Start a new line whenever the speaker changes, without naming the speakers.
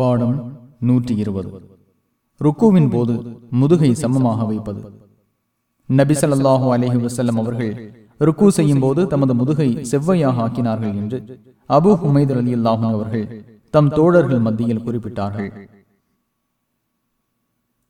பாடம் நூற்றி இருபது ருக்குவின் போது முதுகை சமமாக வைப்பது. நபிசல்லாஹூ அலஹி வசல்லம் அவர்கள் ருக்கு செய்யும் போது தமது முதுகை செவ்வையாக ஆக்கினார்கள் என்று அபு ஹுமைதர் அலி அவர்கள் தம் தோழர்கள் மத்தியில் குறிப்பிட்டார்கள்.